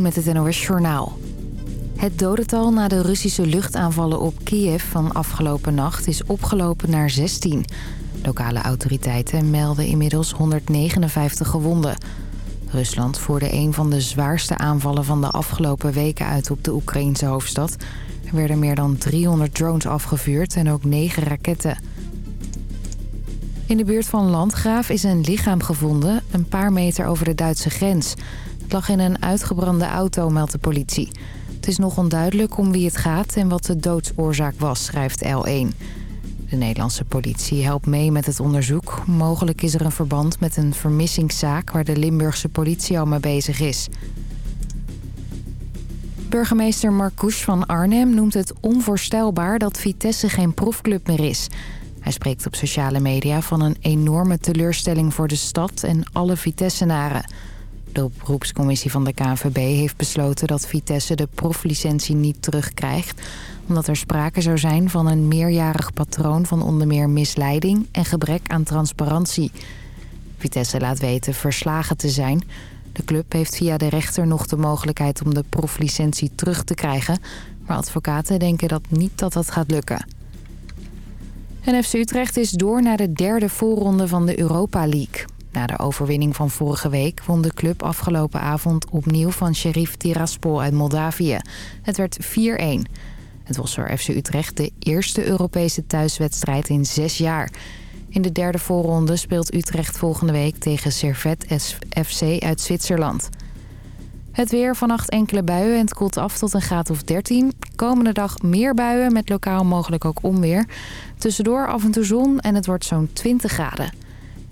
Met het NOS Journaal. Het dodental na de Russische luchtaanvallen op Kiev van afgelopen nacht is opgelopen naar 16. Lokale autoriteiten melden inmiddels 159 gewonden. Rusland voerde een van de zwaarste aanvallen van de afgelopen weken uit op de Oekraïnse hoofdstad. Er werden meer dan 300 drones afgevuurd en ook 9 raketten. In de buurt van Landgraaf is een lichaam gevonden, een paar meter over de Duitse grens. Lag in een uitgebrande auto, meldt de politie. Het is nog onduidelijk om wie het gaat en wat de doodsoorzaak was, schrijft L1. De Nederlandse politie helpt mee met het onderzoek. Mogelijk is er een verband met een vermissingszaak waar de Limburgse politie al mee bezig is. Burgemeester Marcouch van Arnhem noemt het onvoorstelbaar dat Vitesse geen profclub meer is. Hij spreekt op sociale media van een enorme teleurstelling voor de stad en alle Vitessenaren. De beroepscommissie van de KNVB heeft besloten dat Vitesse de proflicentie niet terugkrijgt... omdat er sprake zou zijn van een meerjarig patroon van onder meer misleiding en gebrek aan transparantie. Vitesse laat weten verslagen te zijn. De club heeft via de rechter nog de mogelijkheid om de proflicentie terug te krijgen... maar advocaten denken dat niet dat dat gaat lukken. En FC Utrecht is door naar de derde voorronde van de Europa League. Na de overwinning van vorige week won de club afgelopen avond opnieuw van Sheriff Tiraspol uit Moldavië. Het werd 4-1. Het was voor FC Utrecht de eerste Europese thuiswedstrijd in zes jaar. In de derde voorronde speelt Utrecht volgende week tegen Servet FC uit Zwitserland. Het weer, vannacht enkele buien en het koelt af tot een graad of 13. Komende dag meer buien met lokaal mogelijk ook onweer. Tussendoor af en toe zon en het wordt zo'n 20 graden.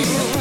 you.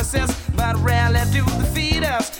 promises, but rarely do they feed us.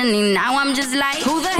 question and now I'm just like, who the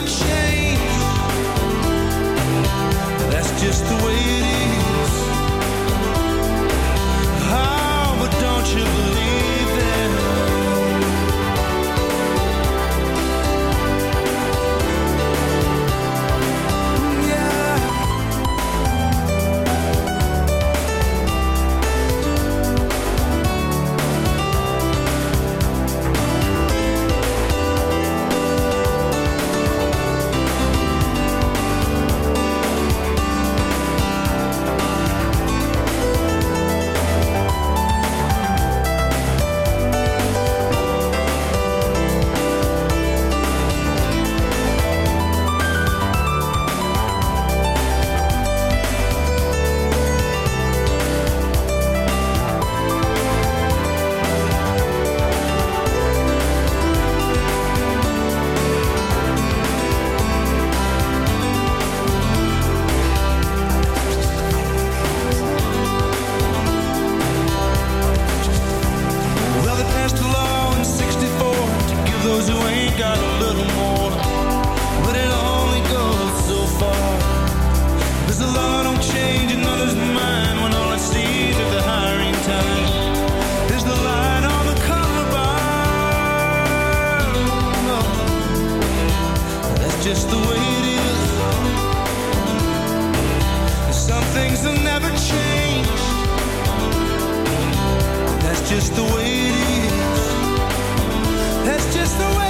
appreciate That's just the way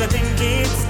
you think it's